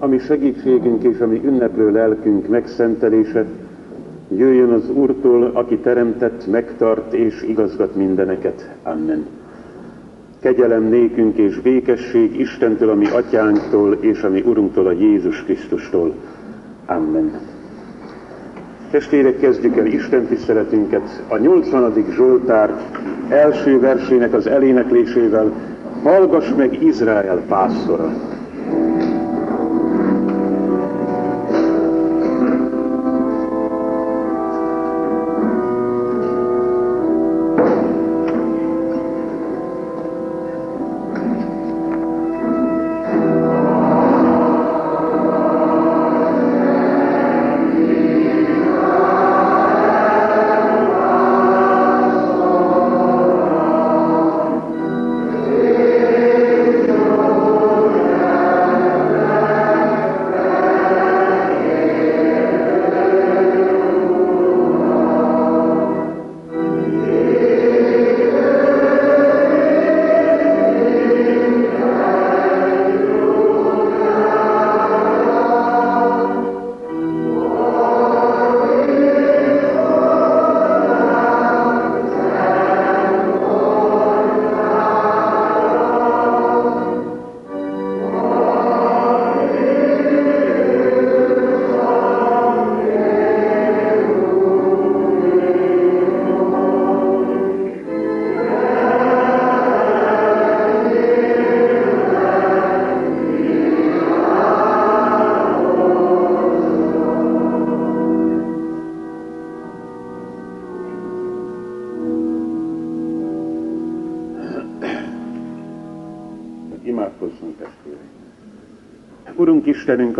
ami segítségünk és ami ünneplő lelkünk megszentelése, jöjjön az Úrtól, aki teremtett, megtart és igazgat mindeneket. Amen. Kegyelem nékünk és békesség Istentől, ami atyánktól és ami Urunktól, a Jézus Krisztustól. Amen. Testvérek, kezdjük el Isten tiszteletünket a 80. Zsoltár első versének az eléneklésével. Hallgass meg Izrael pásztora!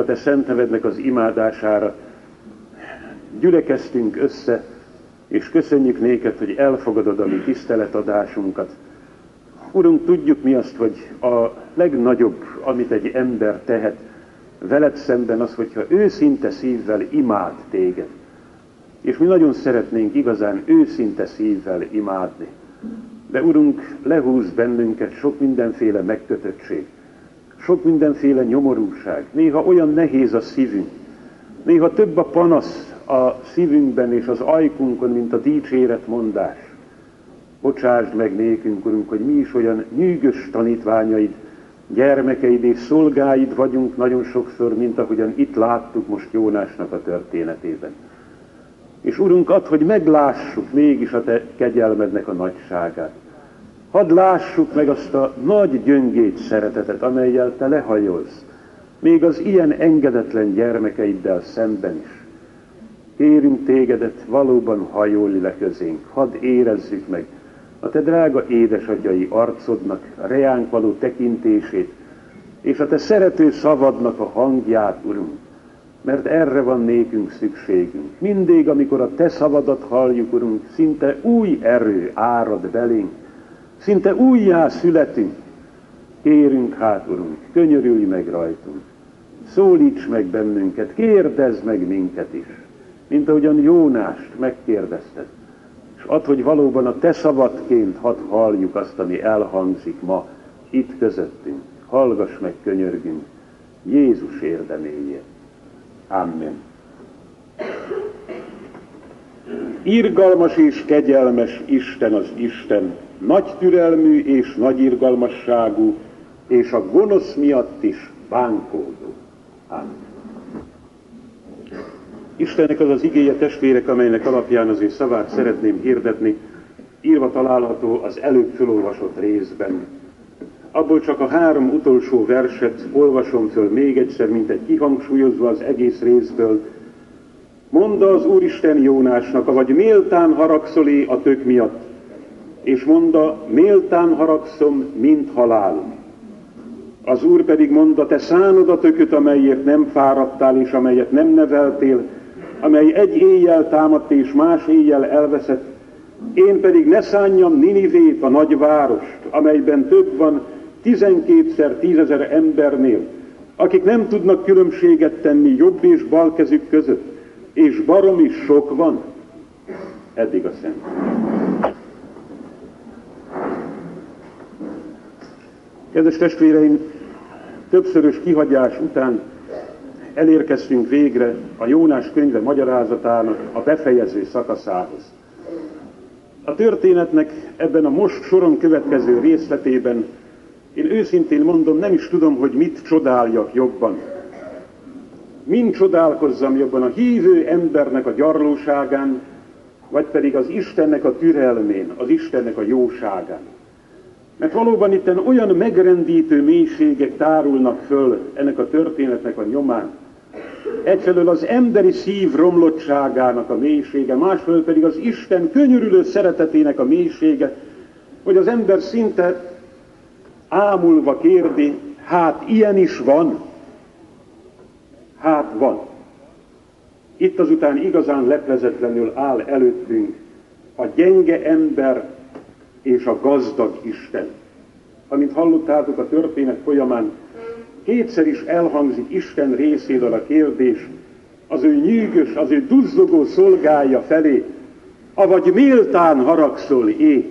A Te szent az imádására gyülekeztünk össze, és köszönjük néked, hogy elfogadod a mi tiszteletadásunkat. Urunk, tudjuk mi azt, hogy a legnagyobb, amit egy ember tehet, veled szemben az, hogyha őszinte szívvel imád téged. És mi nagyon szeretnénk igazán őszinte szívvel imádni. De Urunk, lehúz bennünket sok mindenféle megkötöttség sok mindenféle nyomorúság, néha olyan nehéz a szívünk, néha több a panasz a szívünkben és az ajkunkon, mint a dicséret mondás. Bocsásd meg nékünk, Urunk, hogy mi is olyan nyűgös tanítványaid, gyermekeid és szolgáid vagyunk nagyon sokszor, mint ahogyan itt láttuk most Jónásnak a történetében. És Urunk, ad, hogy meglássuk mégis a Te kegyelmednek a nagyságát. Hadd lássuk meg azt a nagy gyöngét szeretetet, amelyel te lehajolsz, még az ilyen engedetlen gyermekeiddel szemben is. Kérünk tégedet, valóban hajolj le közénk, hadd érezzük meg a te drága édesagyai arcodnak a reánk való tekintését, és a te szerető szavadnak a hangját, Urunk, mert erre van nékünk szükségünk. Mindig, amikor a te szavadat halljuk, Urunk, szinte új erő árad belénk, Szinte újjá születünk. Kérünk hát, Urunk, könyörülj meg rajtunk. Szólíts meg bennünket, kérdezz meg minket is. Mint ahogyan Jónást megkérdezted. És add, hogy valóban a te szabadként hadd halljuk azt, ami elhangzik ma itt közöttünk. Hallgass meg, könyörgünk, Jézus érdeméjét. Amen. Irgalmas és kegyelmes Isten az Isten, nagy türelmű és nagy irgalmasságú, és a gonosz miatt is bánkódó. Amen. Istennek az az igéje testvérek, amelynek alapján az ő szavát szeretném hirdetni, írva található az előbb felolvasott részben. Abból csak a három utolsó verset olvasom föl még egyszer, mint egy kihangsúlyozva az egész részből. Mondta az Úristen Jónásnak, vagy méltán haragszolé a tök miatt, és mondta, méltán haragszom, mint halálom. Az Úr pedig mondta, te szánod a tököt, amelyért nem fáradtál, és amelyet nem neveltél, amely egy éjjel támadt, és más éjjel elveszett, én pedig ne szánjam Ninivét, a nagy várost, amelyben több van tizenkétszer tízezer embernél, akik nem tudnak különbséget tenni jobb és bal kezük között, és barom is sok van. Eddig a szent. Kedves testvéreim, többszörös kihagyás után elérkeztünk végre a Jónás könyve magyarázatának a befejező szakaszához. A történetnek ebben a most soron következő részletében én őszintén mondom, nem is tudom, hogy mit csodáljak jobban. Mind csodálkozzam jobban a hívő embernek a gyarlóságán, vagy pedig az Istennek a türelmén, az Istennek a jóságán. Mert valóban itt olyan megrendítő mélységek tárulnak föl ennek a történetnek a nyomán. Egyfelől az emberi szív romlottságának a mélysége, másfelől pedig az Isten könyörülő szeretetének a mélysége, hogy az ember szinte ámulva kérdi, hát ilyen is van. Hát van. Itt azután igazán leplezetlenül áll előttünk a gyenge ember és a gazdag Isten. Amint hallottátok a történet folyamán, kétszer is elhangzik Isten részéről a kérdés, az ő nyűgös, az ő duzzogó szolgája felé, avagy méltán haragszol é.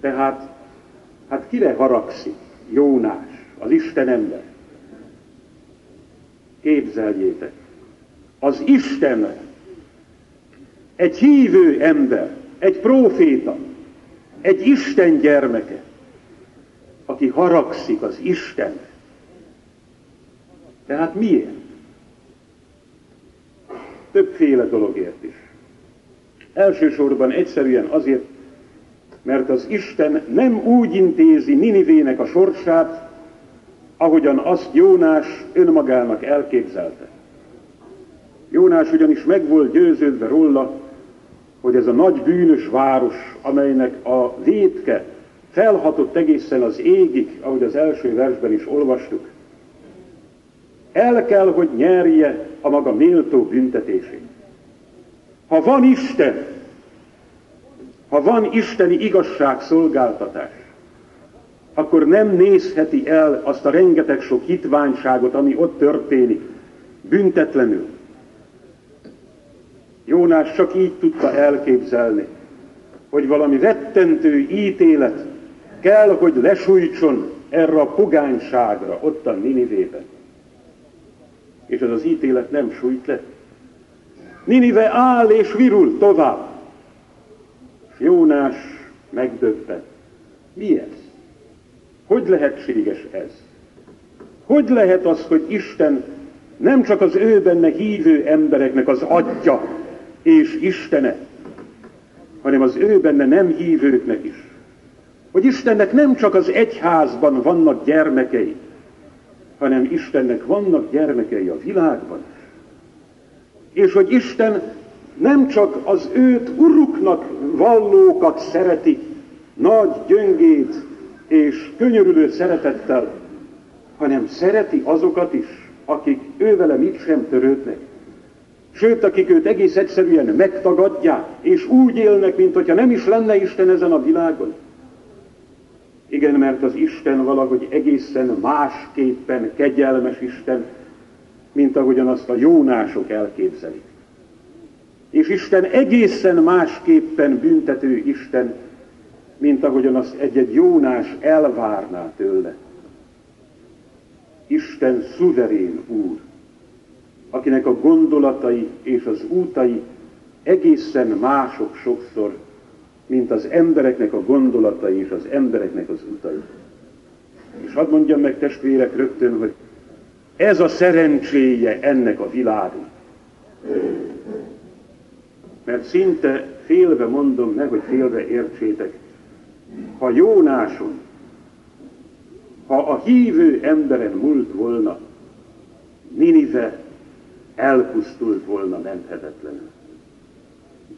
Tehát, hát kire haragszik Jónás, az Isten ember? Képzeljétek, az Isten egy hívő ember, egy próféta, egy Isten gyermeke, aki haragszik az Isten. Tehát miért? Többféle dologért is. Elsősorban egyszerűen azért, mert az Isten nem úgy intézi Ninivének a sorsát, ahogyan azt Jónás önmagának elképzelte. Jónás ugyanis meg volt győződve róla, hogy ez a nagy bűnös város, amelynek a vétke felhatott egészen az égig, ahogy az első versben is olvastuk, el kell, hogy nyerje a maga méltó büntetését. Ha van Isten, ha van isteni igazságszolgáltatás, akkor nem nézheti el azt a rengeteg sok hitványságot, ami ott történik, büntetlenül. Jónás csak így tudta elképzelni, hogy valami rettentő ítélet kell, hogy lesújtson erre a pogányságra, ott a Ninivében. És ez az ítélet nem sújt le. Ninive áll és virul tovább. És Jónás megdöbben. Mi ez? Hogy lehetséges ez? Hogy lehet az, hogy Isten nem csak az ő benne hívő embereknek az atya és Istene, hanem az ő benne nem hívőknek is. Hogy Istennek nem csak az egyházban vannak gyermekei, hanem Istennek vannak gyermekei a világban is. És hogy Isten nem csak az őt uruknak vallókat szereti, nagy gyöngét és könyörülő szeretettel, hanem szereti azokat is, akik ővele mit sem törődnek. Sőt, akik őt egész egyszerűen megtagadják, és úgy élnek, mint hogyha nem is lenne Isten ezen a világon. Igen, mert az Isten valahogy egészen másképpen kegyelmes Isten, mint ahogyan azt a jónások elképzelik. És Isten egészen másképpen büntető Isten, mint ahogyan azt egy-egy Jónás elvárná tőle. Isten szuverén Úr, akinek a gondolatai és az útai egészen mások sokszor, mint az embereknek a gondolatai és az embereknek az utai. És hadd mondjam meg testvérek rögtön, hogy ez a szerencséje ennek a világnak. Mert szinte félve mondom, nehogy félve értsétek, ha Jónáson, ha a hívő emberen múlt volna, Ninive elpusztult volna menthetetlenül.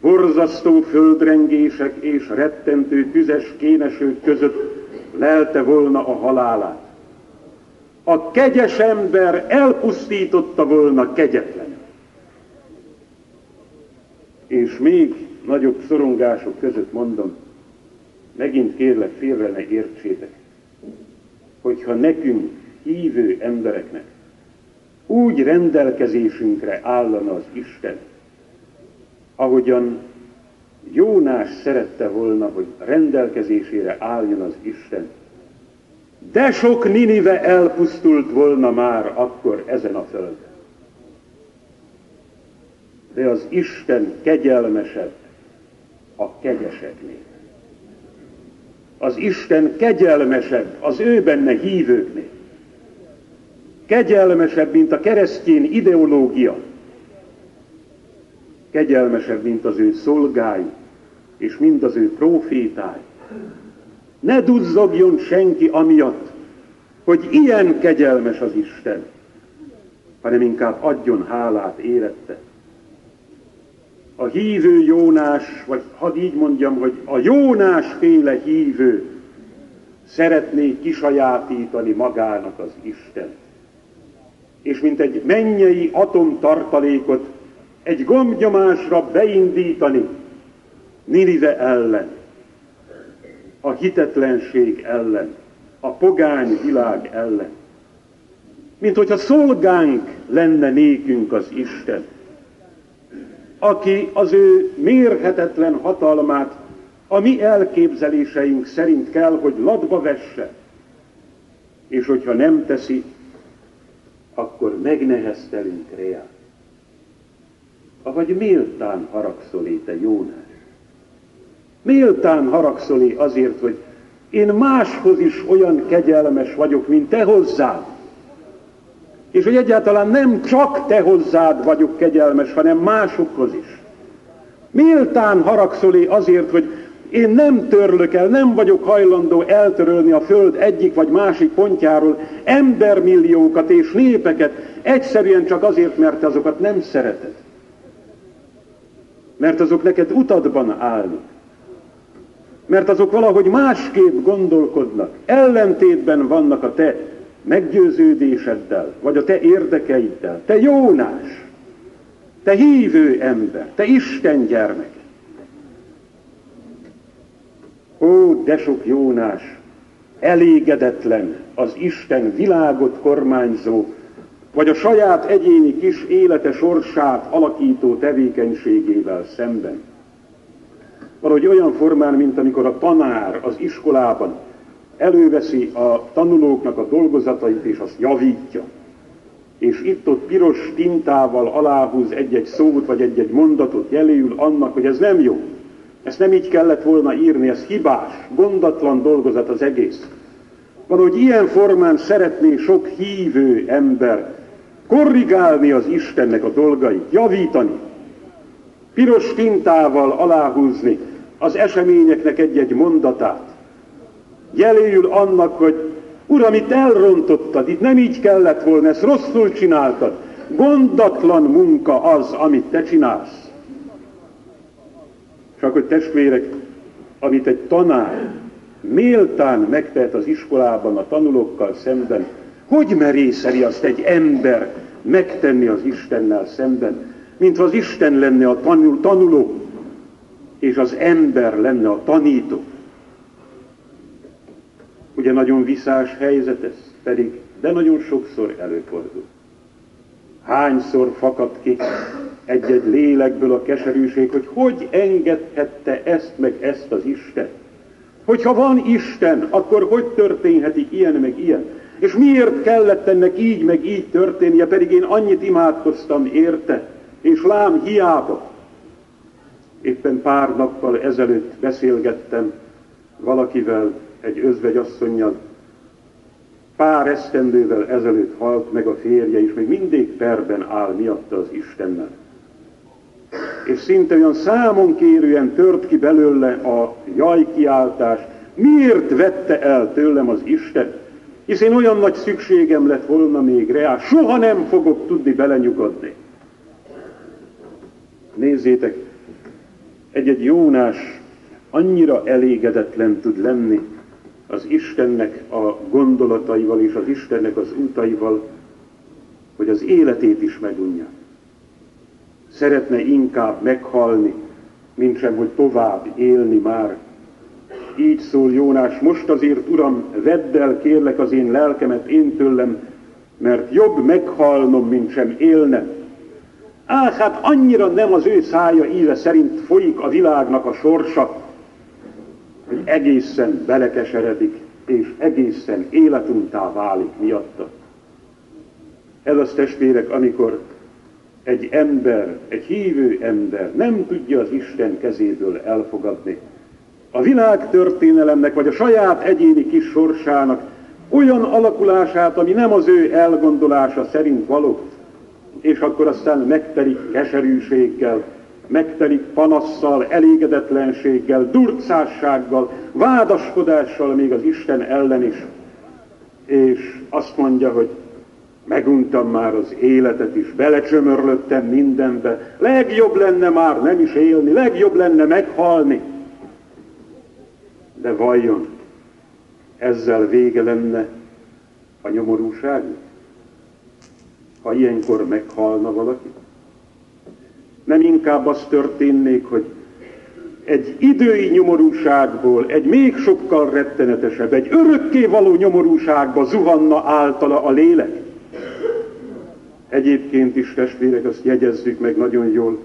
Borzasztó földrengések és rettentő tüzes kénesők között lelte volna a halálát. A kegyes ember elpusztította volna kegyetlen. És még nagyobb szorongások között mondom, megint kérlek félre ne értsétek, hogyha nekünk, hívő embereknek úgy rendelkezésünkre állana az Isten, ahogyan Jónás szerette volna, hogy rendelkezésére álljon az Isten, De sok Ninive elpusztult volna már akkor ezen a földön. De az Isten kegyelmesebb a kegyeseknél. Az Isten kegyelmesebb az ő benne hívőknél. Kegyelmesebb, mint a keresztény ideológia. Kegyelmesebb, mint az ő szolgái, és mind az ő profétái. Ne duzzogjon senki amiatt, hogy ilyen kegyelmes az Isten, hanem inkább adjon hálát érette. A hívő Jónás, vagy hadd így mondjam, hogy a Jónás féle hívő szeretné kisajátítani magának az Isten. És mint egy mennyei atomtartalékot egy gombnyomásra beindítani Ninive ellen, a hitetlenség ellen, a pogány világ ellen. Mint hogyha szolgánk lenne nékünk az Isten, aki az ő mérhetetlen hatalmát a mi elképzeléseink szerint kell, hogy ladba vesse, és hogyha nem teszi, akkor megneheztelünk reát. Avagy méltán haragszol te Jónás. Méltán haragszol azért, hogy én máshoz is olyan kegyelmes vagyok, mint te hozzád. És hogy egyáltalán nem csak te hozzád vagyok kegyelmes, hanem másokhoz is. Méltán haragszol azért, hogy én nem törlök el, nem vagyok hajlandó eltörölni a föld egyik vagy másik pontjáról embermilliókat és népeket, egyszerűen csak azért, mert azokat nem szereted. Mert azok neked utadban állnak mert azok valahogy másképp gondolkodnak, ellentétben vannak a te meggyőződéseddel, vagy a te érdekeiddel. Te Jónás, te hívő ember, te Isten gyermek. Ó, de sok Jónás, elégedetlen az Isten világot kormányzó, vagy a saját egyéni kis élete sorsát alakító tevékenységével szemben valahogy olyan formán, mint amikor a tanár az iskolában előveszi a tanulóknak a dolgozatait, és azt javítja. És itt-ott piros tintával aláhúz egy-egy szót, vagy egy-egy mondatot, jelőül annak, hogy ez nem jó. Ezt nem így kellett volna írni, ez hibás, gondatlan dolgozat az egész. Valahogy ilyen formán szeretné sok hívő ember korrigálni az Istennek a dolgait, javítani, piros tintával aláhúzni az eseményeknek egy-egy mondatát. Jeléül annak, hogy Uram, itt elrontottad, itt nem így kellett volna, ezt rosszul csináltad. Gondatlan munka az, amit te csinálsz. Csak hogy testvérek, amit egy tanár méltán megtehet az iskolában a tanulókkal szemben, hogy merészeli azt egy ember megtenni az Istennel szemben, mint az Isten lenne a tanul, tanuló, és az ember lenne a tanító. Ugye nagyon viszás helyzet ez, pedig, de nagyon sokszor előfordul. Hányszor fakad ki egy-egy lélekből a keserűség, hogy hogy engedhette ezt meg ezt az Isten? Hogyha van Isten, akkor hogy történhetik ilyen meg ilyen? És miért kellett ennek így meg így történnie, pedig én annyit imádkoztam érte, és lám hiába. Éppen pár nappal ezelőtt beszélgettem valakivel, egy özvegyasszonynal, pár esztendővel ezelőtt halt meg a férje, és még mindig perben áll miatta az Istennel. És szinte olyan számon kérően tört ki belőle a jajkiáltás, miért vette el tőlem az Isten? Hisz én olyan nagy szükségem lett volna még rá, soha nem fogok tudni belenyugodni. Nézzétek, egy-egy Jónás annyira elégedetlen tud lenni az Istennek a gondolataival és az Istennek az útaival, hogy az életét is megunja. Szeretne inkább meghalni, mint sem, hogy tovább élni már. Így szól Jónás, most azért, Uram, vedd el, kérlek az én lelkemet én tőlem, mert jobb meghalnom, mint sem élnem. Á, hát annyira nem az ő szája íze szerint folyik a világnak a sorsa, hogy egészen belekeseredik és egészen életuntá válik miatta. Ez az testvérek, amikor egy ember, egy hívő ember nem tudja az Isten kezéből elfogadni. A világ történelemnek, vagy a saját egyéni kis sorsának olyan alakulását, ami nem az ő elgondolása szerint való, és akkor aztán megtelik keserűséggel, megtelik panasszal, elégedetlenséggel, durcássággal, vádaskodással még az Isten ellen is. És azt mondja, hogy meguntam már az életet is, belecsömörlöttem mindenbe, legjobb lenne már nem is élni, legjobb lenne meghalni. De vajon ezzel vége lenne a nyomorúságnak? Ha ilyenkor meghalna valaki? Nem inkább az történnék, hogy egy idői nyomorúságból, egy még sokkal rettenetesebb, egy örökké való nyomorúságba zuhanna általa a lélek? Egyébként is, testvérek, azt jegyezzük meg nagyon jól,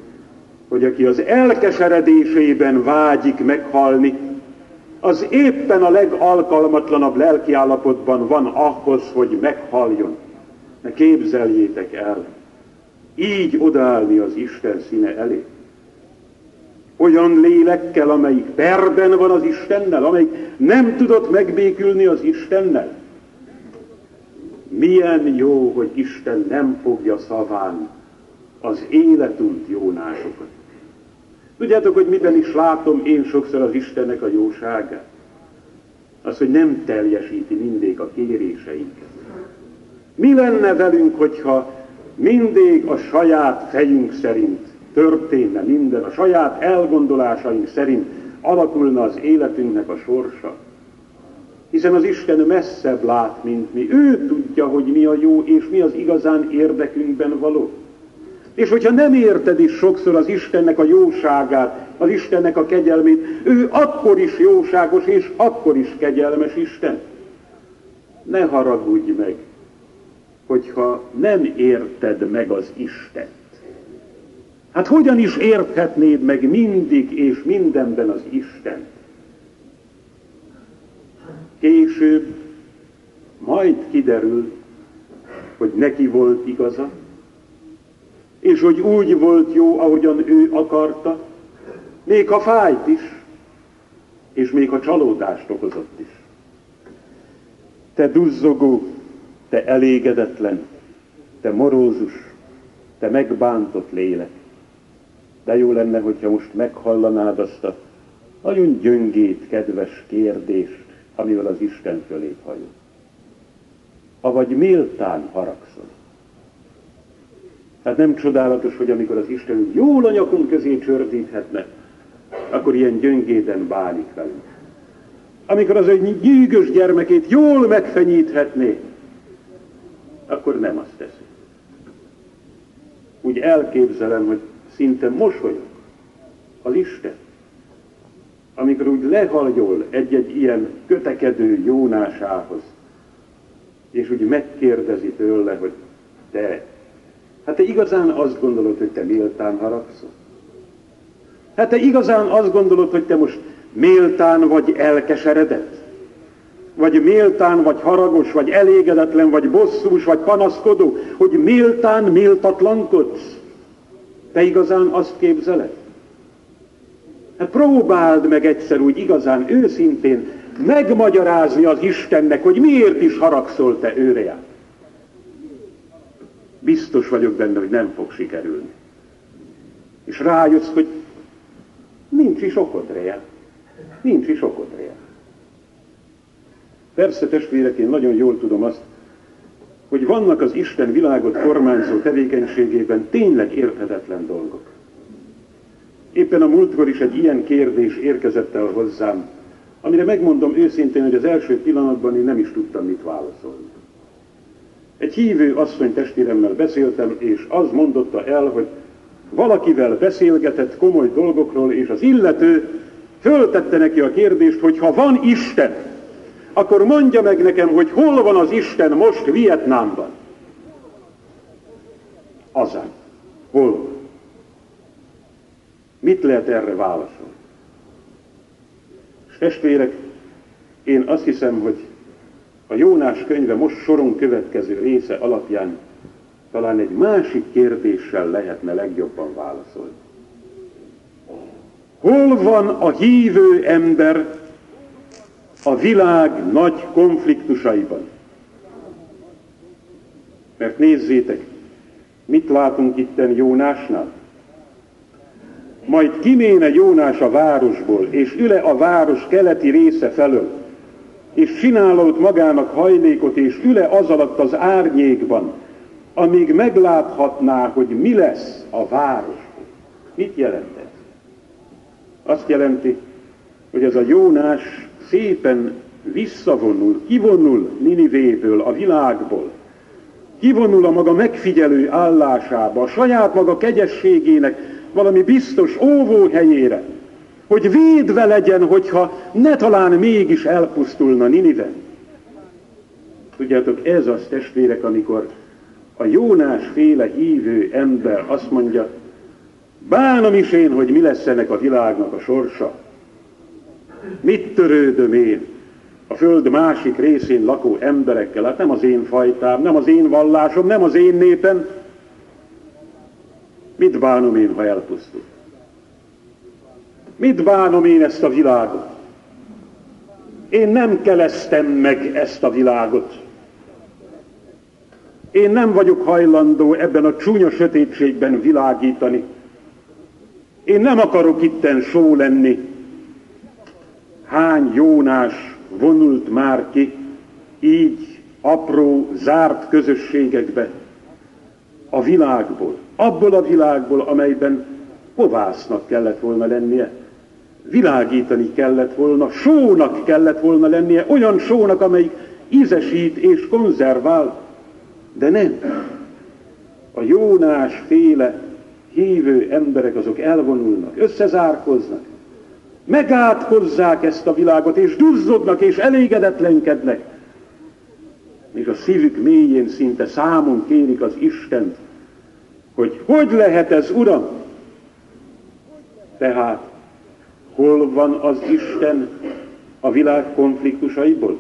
hogy aki az elkeseredésében vágyik meghalni, az éppen a legalkalmatlanabb lelkiállapotban van ahhoz, hogy meghaljon. Ne képzeljétek el, így odállni az Isten színe elé. Olyan lélekkel, amelyik perben van az Istennel, amelyik nem tudott megbékülni az Istennel. Milyen jó, hogy Isten nem fogja szaván az életünk jónásokat. Tudjátok, hogy miben is látom én sokszor az Istennek a jóságát? Az, hogy nem teljesíti mindig a kéréseinket. Mi lenne velünk, hogyha mindig a saját fejünk szerint történne minden, a saját elgondolásaink szerint alakulna az életünknek a sorsa? Hiszen az Isten messzebb lát, mint mi. Ő tudja, hogy mi a jó, és mi az igazán érdekünkben való. És hogyha nem érted is sokszor az Istennek a jóságát, az Istennek a kegyelmét, ő akkor is jóságos, és akkor is kegyelmes Isten. Ne haragudj meg, hogyha nem érted meg az Istent. Hát hogyan is érthetnéd meg mindig és mindenben az Istent? Később majd kiderül, hogy neki volt igaza, és hogy úgy volt jó, ahogyan ő akarta, még ha fájt is, és még ha csalódást okozott is. Te duzzogó, te elégedetlen, te morózus, te megbántott lélek. De jó lenne, hogyha most meghallanád azt a nagyon gyöngét, kedves kérdést, amivel az Isten fölé hajol. Avagy méltán haragszol. Hát nem csodálatos, hogy amikor az Isten jól a nyakunk közé csördíthetne, akkor ilyen gyöngéden bánik velünk. Amikor az egy gyűgös gyermekét jól megfenyíthetné, akkor nem azt teszi. Úgy elképzelem, hogy szinte mosolyog az Isten, amikor úgy lehaljol egy-egy ilyen kötekedő jónásához, és úgy megkérdezi tőle, hogy te Hát te igazán azt gondolod, hogy te méltán haragszol? Hát te igazán azt gondolod, hogy te most méltán vagy elkeseredett? Vagy méltán, vagy haragos, vagy elégedetlen, vagy bosszús, vagy panaszkodó, hogy méltán méltatlankodsz? Te igazán azt képzeled? Hát próbáld meg egyszer úgy igazán őszintén megmagyarázni az Istennek, hogy miért is haragszol te őre biztos vagyok benne, hogy nem fog sikerülni. És rájössz, hogy nincs is okod rá. Nincs is okod rá. Persze, testvérek, én nagyon jól tudom azt, hogy vannak az Isten világot kormányzó tevékenységében tényleg érthetetlen dolgok. Éppen a múltkor is egy ilyen kérdés érkezett el hozzám, amire megmondom őszintén, hogy az első pillanatban én nem is tudtam mit válaszolni. Egy hívő asszony testvéremmel beszéltem, és az mondotta el, hogy valakivel beszélgetett komoly dolgokról, és az illető föltette neki a kérdést, hogy ha van Isten, akkor mondja meg nekem, hogy hol van az Isten most Vietnámban. Azán. Hol Mit lehet erre válaszolni? És testvérek, én azt hiszem, hogy a Jónás könyve most soron következő része alapján talán egy másik kérdéssel lehetne legjobban válaszolni. Hol van a hívő ember a világ nagy konfliktusaiban? Mert nézzétek, mit látunk itten Jónásnál? Majd kiméne Jónás a városból, és üle a város keleti része felől, és csinálott magának hajlékot, és üle az alatt az árnyékban, amíg megláthatná, hogy mi lesz a város. Mit jelent ez? Azt jelenti, hogy ez a Jónás szépen visszavonul, kivonul Ninivéből, a világból, kivonul a maga megfigyelő állásába, a saját maga kegyességének valami biztos óvóhelyére, hogy védve legyen, hogyha ne talán mégis elpusztulna Ninive. Tudjátok, ez az testvérek, amikor a Jónás féle hívő ember azt mondja, bánom is én, hogy mi lesz ennek a világnak a sorsa. Mit törődöm én a föld másik részén lakó emberekkel? Hát nem az én fajtám, nem az én vallásom, nem az én népem. Mit bánom én, ha elpusztul? Mit bánom én ezt a világot? Én nem keleztem meg ezt a világot. Én nem vagyok hajlandó ebben a csúnya sötétségben világítani. Én nem akarok itten só lenni. Hány Jónás vonult már ki, így apró, zárt közösségekbe? A világból, abból a világból, amelyben kovásznak kellett volna lennie, világítani kellett volna, sónak kellett volna lennie, olyan sónak, amelyik ízesít és konzervál, de nem. A Jónás féle hívő emberek azok elvonulnak, összezárkoznak, megátkozzák ezt a világot, és duzzognak, és elégedetlenkednek. Még a szívük mélyén szinte számon kérik az Istent, hogy hogy lehet ez, Uram? Tehát hol van az Isten a világ konfliktusaiból?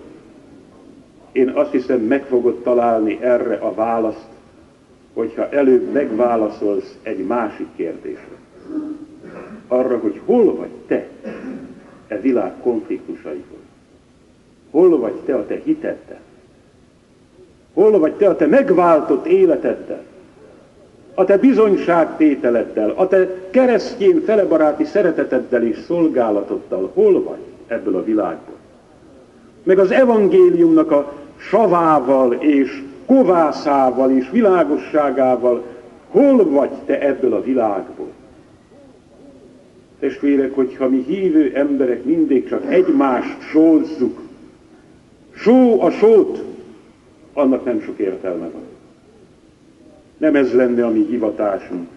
Én azt hiszem, meg fogod találni erre a választ, hogyha előbb megválaszolsz egy másik kérdésre. Arra, hogy hol vagy te e világ konfliktusaiból. Hol vagy te a te hiteddel? Hol vagy te a te megváltott életeddel? A te bizonyságtételeddel, a te keresztjén felebaráti szereteteddel és szolgálatoddal hol vagy ebből a világból? Meg az evangéliumnak a savával és kovászával és világosságával, hol vagy te ebből a világból? Testvérek, hogyha mi hívő emberek mindig csak egymást sózzuk, só a sót, annak nem sok értelme van. Nem ez lenne a mi hivatásunk.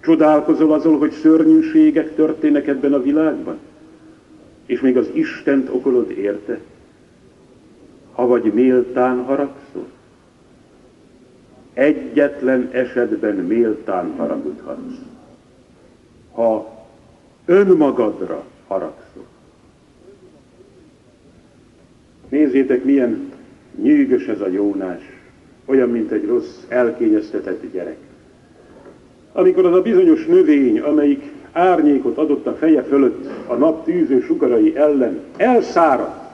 Csodálkozol azon, hogy szörnyűségek történnek ebben a világban? És még az Istent okolod érte? ha vagy méltán haragszol. Egyetlen esetben méltán haragudhatsz, ha önmagadra haragszol. Nézzétek, milyen nyűgös ez a Jónás, olyan, mint egy rossz, elkényeztetett gyerek. Amikor az a bizonyos növény, amelyik árnyékot adott a feje fölött a nap tűző sugarai ellen, elszáradt,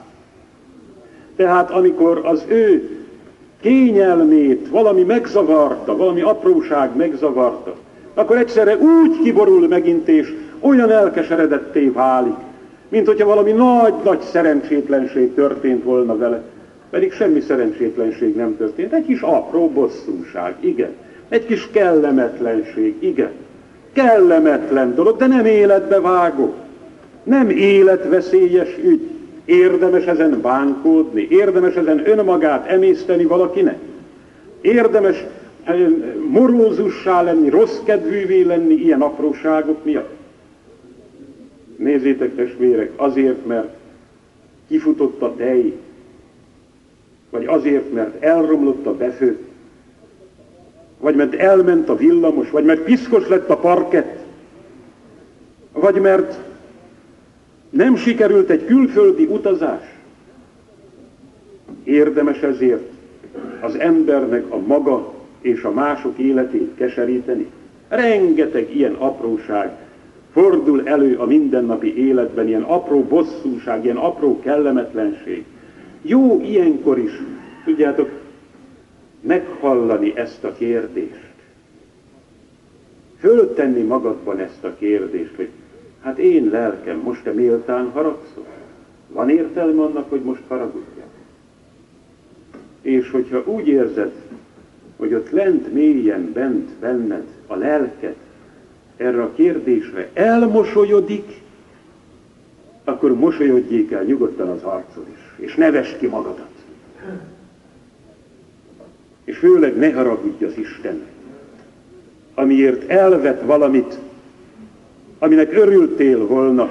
tehát amikor az ő kényelmét valami megzavarta, valami apróság megzavarta, akkor egyszerre úgy kiborul megint, és olyan elkeseredetté válik, mint hogyha valami nagy-nagy szerencsétlenség történt volna vele. Pedig semmi szerencsétlenség nem történt. Egy kis apró bosszúság, igen. Egy kis kellemetlenség, igen. Kellemetlen dolog, de nem életbe vágó. Nem életveszélyes ügy. Érdemes ezen bánkódni, érdemes ezen önmagát emészteni valakinek, érdemes eh, morózussá lenni, rossz kedvűvé lenni ilyen apróságok miatt. Nézzétek testvérek, azért, mert kifutott a tej, vagy azért, mert elromlott a befő, vagy mert elment a villamos, vagy mert piszkos lett a parkett, vagy mert nem sikerült egy külföldi utazás. Érdemes ezért az embernek a maga és a mások életét keseríteni? Rengeteg ilyen apróság fordul elő a mindennapi életben, ilyen apró bosszúság, ilyen apró kellemetlenség. Jó ilyenkor is, tudjátok, meghallani ezt a kérdést. Föltenni magadban ezt a kérdést, hogy hát én lelkem, most te méltán haragszol? Van értelme annak, hogy most haragudjak? És hogyha úgy érzed, hogy ott lent mélyen bent benned a lelked erre a kérdésre elmosolyodik, akkor mosolyodjék el nyugodtan az arcod is, és nevest ki magadat. És főleg ne haragudj az Isten, amiért elvet valamit, aminek örültél volna,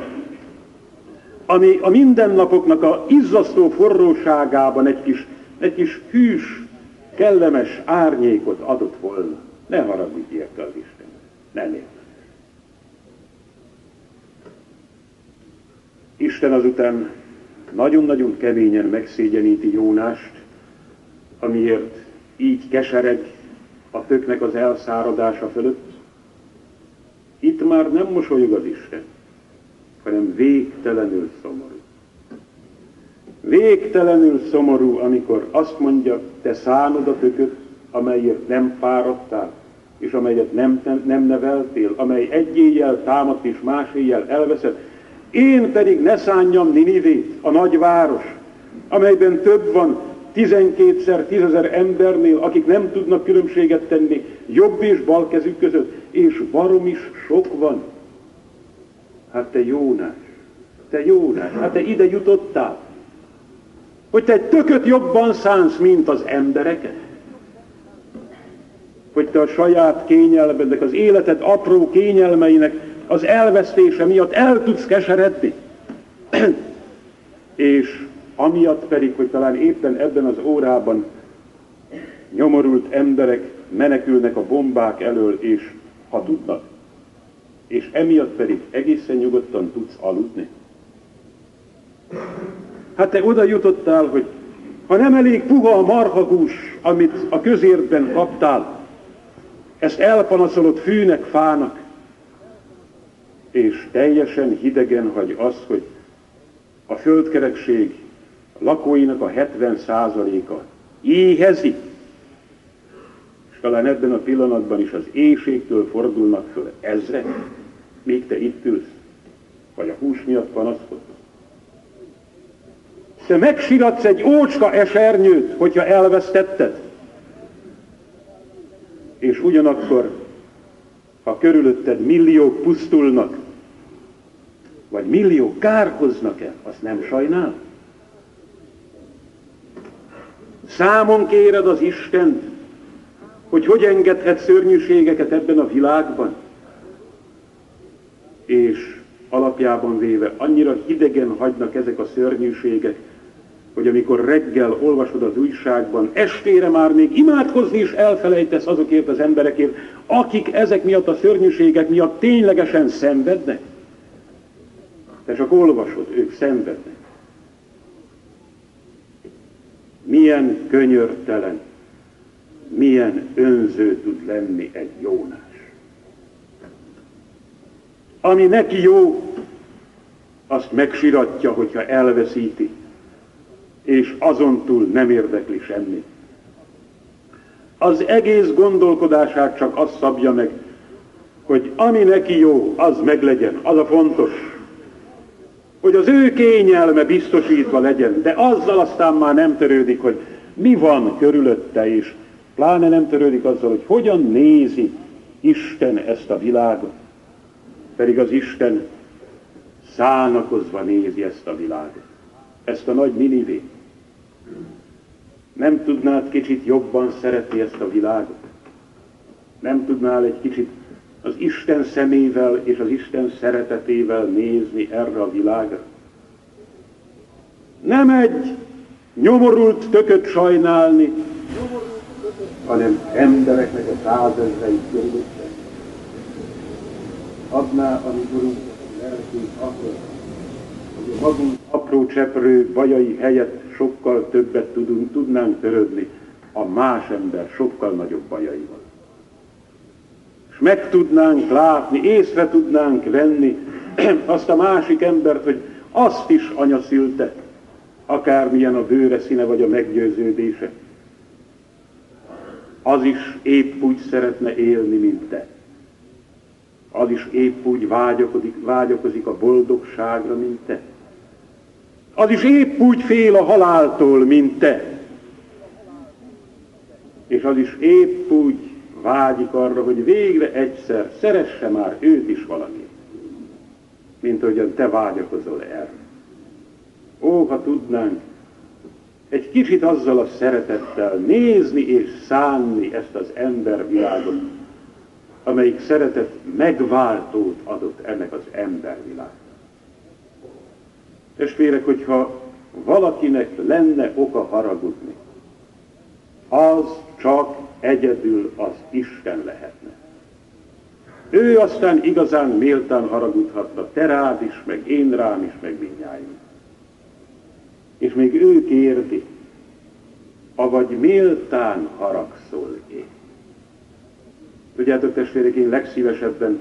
ami a mindennapoknak a izzasztó forróságában egy kis, egy kis hűs, kellemes árnyékot adott volna. Ne haragudj érte az Isten. Nem érte. Isten azután nagyon-nagyon keményen megszégyeníti Jónást, amiért így kesereg a töknek az elszáradása fölött. Itt már nem mosolyog az Isten, hanem végtelenül szomorú. Végtelenül szomorú, amikor azt mondja, te szánod a tököt, amelyért nem fáradtál, és amelyet nem, nem neveltél, amely egy éjjel támadt és más éjjel elveszett, én pedig ne szánjam Ninivét, a nagyváros, amelyben több van, tizenkétszer tízezer embernél, akik nem tudnak különbséget tenni jobb és bal kezük között, és barom is sok van. Hát te Jónás, te Jónás, hát te ide jutottál, hogy te egy tököt jobban szánsz, mint az embereket. Hogy te a saját kényelmednek, az életed apró kényelmeinek az elvesztése miatt el tudsz keseredni. és amiatt pedig, hogy talán éppen ebben az órában nyomorult emberek menekülnek a bombák elől, és ha tudnak, és emiatt pedig egészen nyugodtan tudsz aludni. Hát te oda jutottál, hogy ha nem elég puha a marhagús, amit a közértben kaptál, ezt elpanaszolod fűnek, fának, és teljesen hidegen hagy az, hogy a földkerekség lakóinak a 70%-a éhezik, és talán ebben a pillanatban is az éjségtől fordulnak föl ezre, még te itt ülsz, vagy a hús miatt panaszkodsz. Te megsiratsz egy ócska esernyőt, hogyha elvesztetted. És ugyanakkor, ha körülötted milliók pusztulnak, vagy milliók kárhoznak el, azt nem sajnál? Számon kéred az Isten, hogy hogy engedhet szörnyűségeket ebben a világban. És alapjában véve annyira hidegen hagynak ezek a szörnyűségek, hogy amikor reggel olvasod az újságban, estére már még imádkozni is elfelejtesz azokért az emberekért, akik ezek miatt a szörnyűségek miatt ténylegesen szenvednek. Te csak olvasod, ők szenvednek. Milyen könyörtelen, milyen önző tud lenni egy Jónás. Ami neki jó, azt megsiratja, hogyha elveszíti és azon túl nem érdekli semmi. Az egész gondolkodását csak azt szabja meg, hogy ami neki jó, az meglegyen, az a fontos. Hogy az ő kényelme biztosítva legyen, de azzal aztán már nem törődik, hogy mi van körülötte is. Pláne nem törődik azzal, hogy hogyan nézi Isten ezt a világot. Pedig az Isten szánakozva nézi ezt a világot ezt a nagy Ninivét? Nem tudnád kicsit jobban szeretni ezt a világot? Nem tudnál egy kicsit az Isten szemével és az Isten szeretetével nézni erre a világra? Nem egy nyomorult tököt sajnálni, hanem embereknek a százezreit körülötte. Adná a mi Urunk lelkünk akkor, hogy a magunk apró cseprő bajai helyett sokkal többet tudunk, tudnánk törődni a más ember sokkal nagyobb bajaival. Meg tudnánk látni, észre tudnánk venni azt a másik embert, hogy azt is anya szülte, akármilyen a bőre színe vagy a meggyőződése. Az is épp úgy szeretne élni, mint te. Az is épp úgy vágyakozik, vágyakozik a boldogságra, mint te. Az is épp úgy fél a haláltól, mint te. És az is épp úgy vágyik arra, hogy végre egyszer szeresse már őt is valaki, mint ahogyan te vágyakozol erre. Ó, ha tudnánk egy kicsit azzal a szeretettel nézni és szánni ezt az embervilágot, amelyik szeretet megváltót adott ennek az embervilágnak. Testvérek, hogyha valakinek lenne oka haragudni, az csak egyedül az Isten lehetne. Ő aztán igazán méltán haragudhatna te rád is, meg én rám is, meg mindjárt. És még ő kérdi, avagy méltán haragszol én. Tudjátok testvérek, én legszívesebben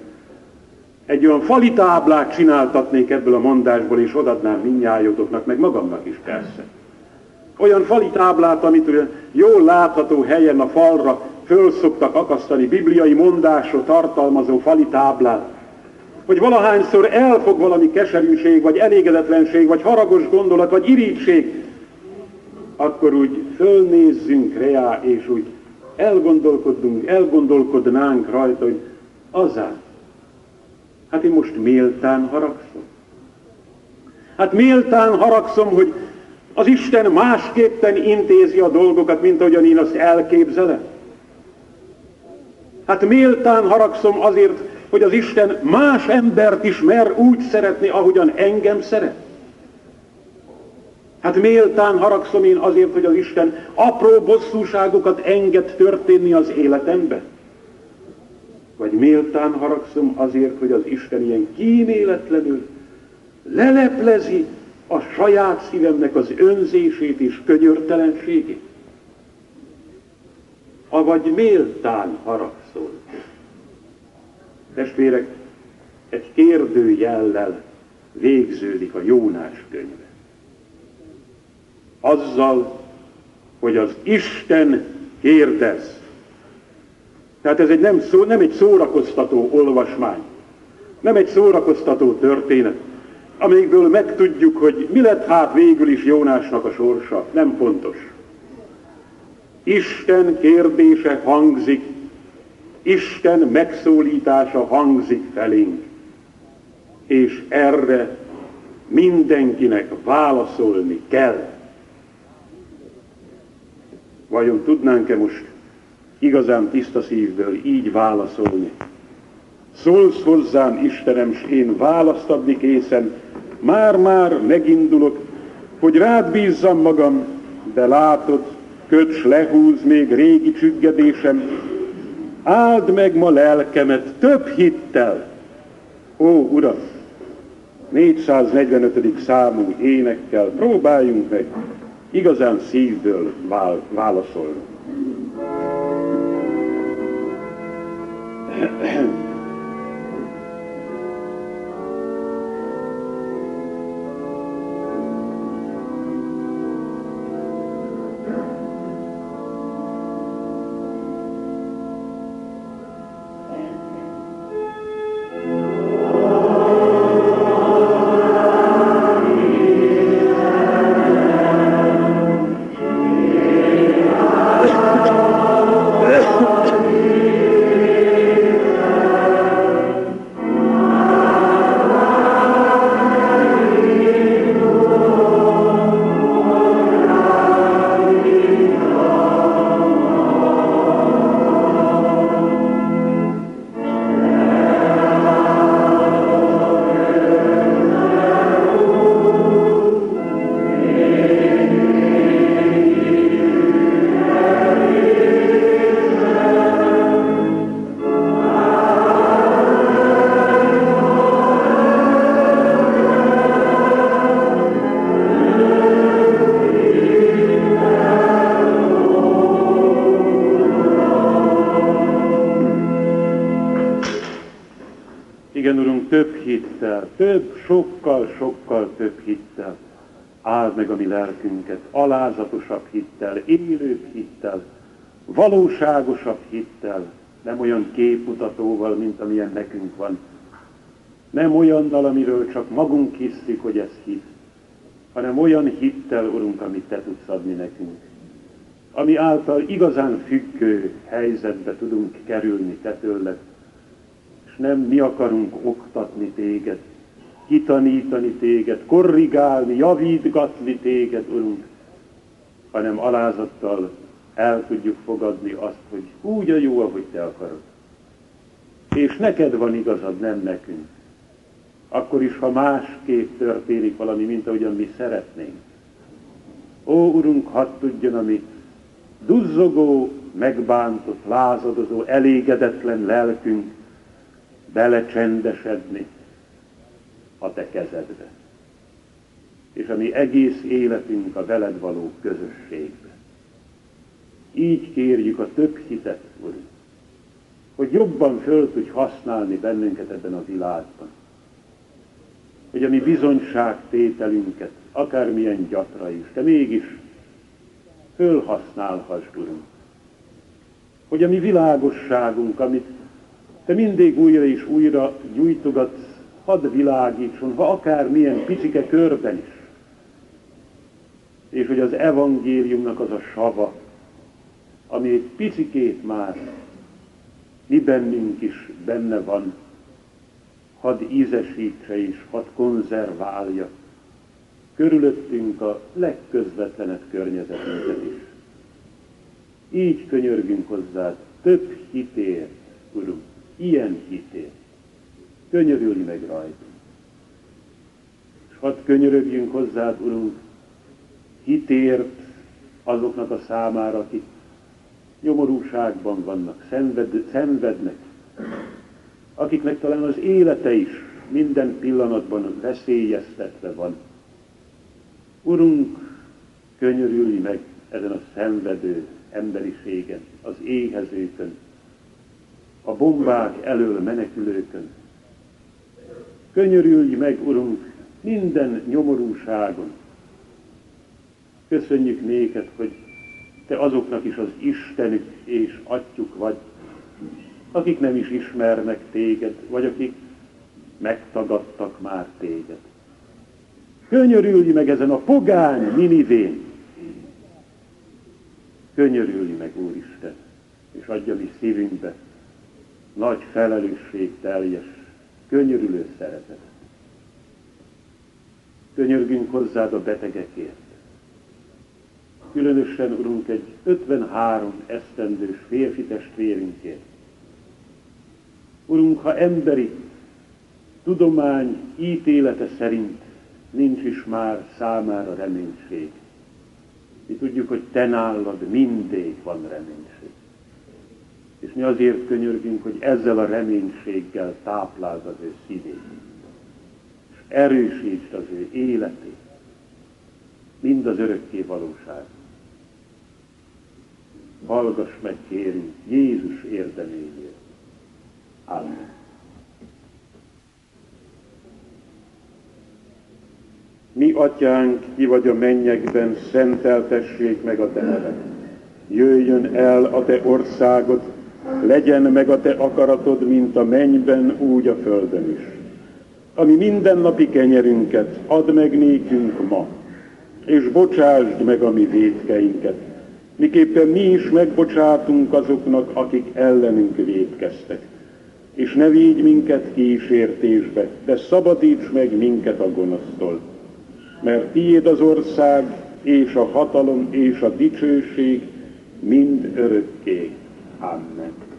egy olyan fali táblát csináltatnék ebből a mondásból, és odadnám mindnyájotoknak, meg magamnak is persze. Olyan fali táblát, amit jól látható helyen a falra föl szoktak akasztani, bibliai mondásra tartalmazó fali táblát, hogy valahányszor elfog valami keserűség, vagy elégedetlenség, vagy haragos gondolat, vagy irítség, akkor úgy fölnézzünk reá, és úgy elgondolkodunk, elgondolkodnánk rajta, hogy azán, hát én most méltán haragszom. Hát méltán haragszom, hogy az Isten másképpen intézi a dolgokat, mint ahogyan én azt elképzelem. Hát méltán haragszom azért, hogy az Isten más embert is mer úgy szeretni, ahogyan engem szeret. Hát méltán haragszom én azért, hogy az Isten apró bosszúságokat enged történni az életembe. Vagy méltán haragszom azért, hogy az Isten ilyen kíméletlenül leleplezi a saját szívemnek az önzését és könyörtelenségét. Avagy méltán haragszol. Testvérek, egy kérdőjellel végződik a Jónás könyve azzal, hogy az Isten kérdez. Tehát ez egy nem, szó, nem egy szórakoztató olvasmány, nem egy szórakoztató történet, amelyikből megtudjuk, hogy mi lett hát végül is Jónásnak a sorsa. Nem fontos. Isten kérdése hangzik, Isten megszólítása hangzik felénk, és erre mindenkinek válaszolni kell. Vajon tudnánk-e most igazán tiszta szívből így válaszolni? Szólsz hozzám, Istenem, s én választ adni készen, már-már megindulok, hogy rád bízzam magam, de látod, köcs lehúz még régi csüggedésem, áld meg ma lelkemet több hittel. Ó, Uram, 445. számú énekkel próbáljunk meg igazán szívből válaszolni. Valóságosabb hittel, nem olyan képmutatóval, mint amilyen nekünk van, nem olyannal, amiről csak magunk hisztik, hogy ez hit, hanem olyan hittel, Urunk, amit Te tudsz adni nekünk, ami által igazán függő helyzetbe tudunk kerülni Te tőled, és nem mi akarunk oktatni Téged, kitanítani Téged, korrigálni, javítgatni Téged, Urunk, hanem alázattal el tudjuk fogadni azt, hogy úgy a jó, ahogy Te akarod. És neked van igazad, nem nekünk akkor is, ha másképp történik valami, mint ahogyan mi szeretnénk. Ó, Urunk, hadd tudjon a duzzogó, megbántott, lázadozó, elégedetlen lelkünk belecsendesedni a Te kezedbe. És a mi egész életünk a veled való közösségbe. Így kérjük a több hitet, Urunk, hogy jobban föl tudj használni bennünket ebben a világban hogy a mi bizonyságtételünket, akármilyen gyatra is, de mégis fölhasználhass, Urunk. Hogy a mi világosságunk, amit te mindig újra és újra gyújtogatsz, hadd világítson, ha akármilyen picike körben is. És hogy az evangéliumnak az a sava, ami egy picikét már mi bennünk is benne van, hadd ízesítse és hadd konzerválja körülöttünk a legközvetlenebb környezetünket is. Így könyörgünk hozzá több hitért, Urunk, ilyen hitért. Könyörülj meg rajtunk. És hadd könyörögjünk hozzád, Urunk, hitért azoknak a számára, akik nyomorúságban vannak, szenved, szenvednek, akiknek talán az élete is minden pillanatban veszélyeztetve van. Urunk, könyörülj meg ezen a szenvedő emberiségen, az éhezőkön, a bombák elől menekülőkön. Könyörülj meg, Urunk, minden nyomorúságon. Köszönjük néked, hogy Te azoknak is az Istenük és Atyuk vagy, akik nem is ismernek téged, vagy akik megtagadtak már téged. Könyörülj meg ezen a pogány minivén. Könyörülj meg, Úristen, és adja mi szívünkbe nagy felelősség teljes, könyörülő szeretet. Könyörgünk hozzád a betegekért. Különösen, Urunk, egy 53 esztendős férfi testvérünkért, Urunk, ha emberi tudomány ítélete szerint nincs is már számára reménység. Mi tudjuk, hogy te nálad mindig van reménység. És mi azért könyörgünk, hogy ezzel a reménységgel tápláld az ő szívét. És erősítsd az ő életét. Mind az örökké valóság. Hallgass meg, kérünk, Jézus érdeméért. Amen. Mi, atyánk, ki vagy a mennyekben, szenteltessék meg a te neved. Jöjjön el a te országod, legyen meg a te akaratod, mint a mennyben, úgy a földön is. Ami mindennapi kenyerünket add meg nékünk ma, és bocsásd meg a mi védkeinket, miképpen mi is megbocsátunk azoknak, akik ellenünk védkeztek és ne vigy minket kísértésbe, de szabadíts meg minket a gonosztól. Mert tiéd az ország, és a hatalom, és a dicsőség mind örökké. Amen.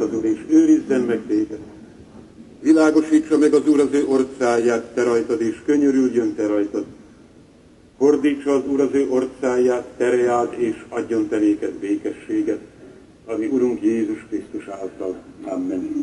Tégedet az Úr, és őrizzen meg téged. Világosítsa meg az Úr az ő orcáját te rajtad, és könyörüljön te rajtad. Fordítsa az Úr az ő orcáját, tereát, és adjon te néked békességet, ami Urunk Jézus Krisztus által. Amen.